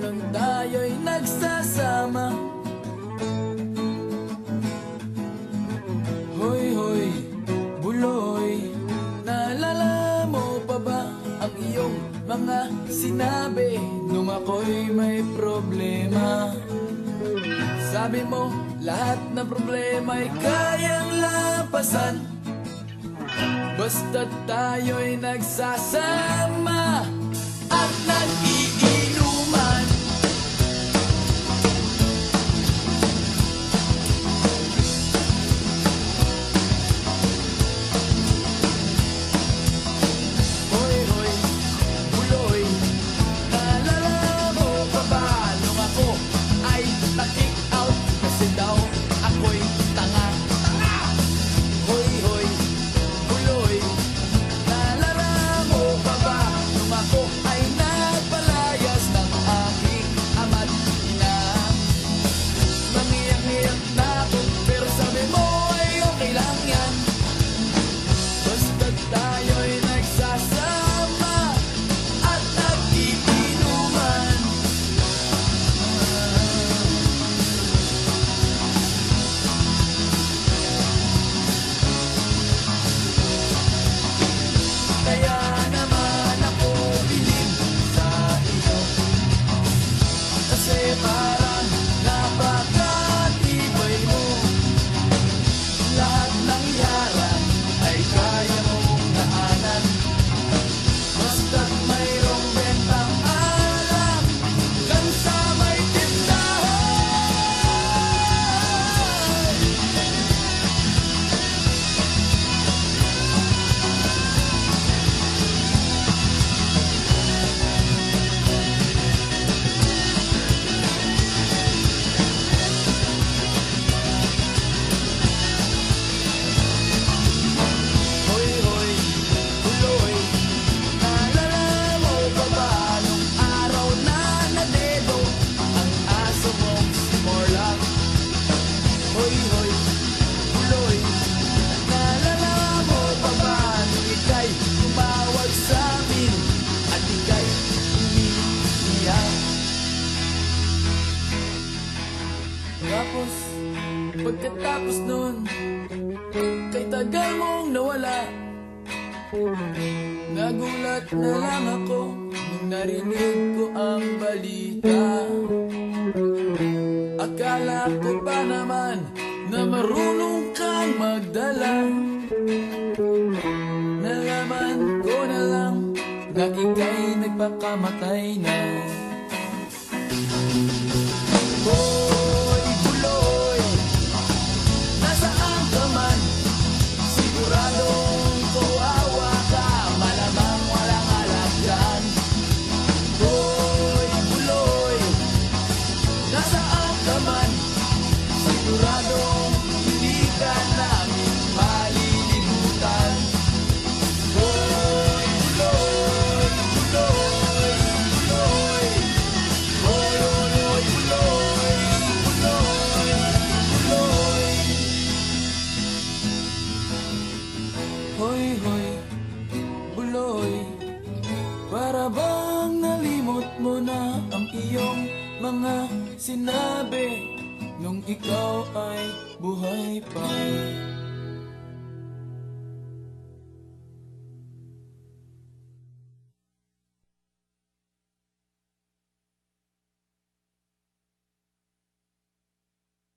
nung tayo'y nagsasama. Hoy hoy, buloy Naalala mo pa ba ang iyong mga sinabi Nung ako'y may problema? Sabi mo, lahat ng problema'y kayang lapasan Basta't tayo'y nagsasama At nag Pagkatapos nun Kay tagal mong nawala Nagulat na lang ako Nung narinig ko ang balita. Akala ko pa naman Na marunong kang magdala. Nalaman ko na lang Na ika'y nagpakamatay na. Oh. mga sinabi nung ikaw ay buhay pa.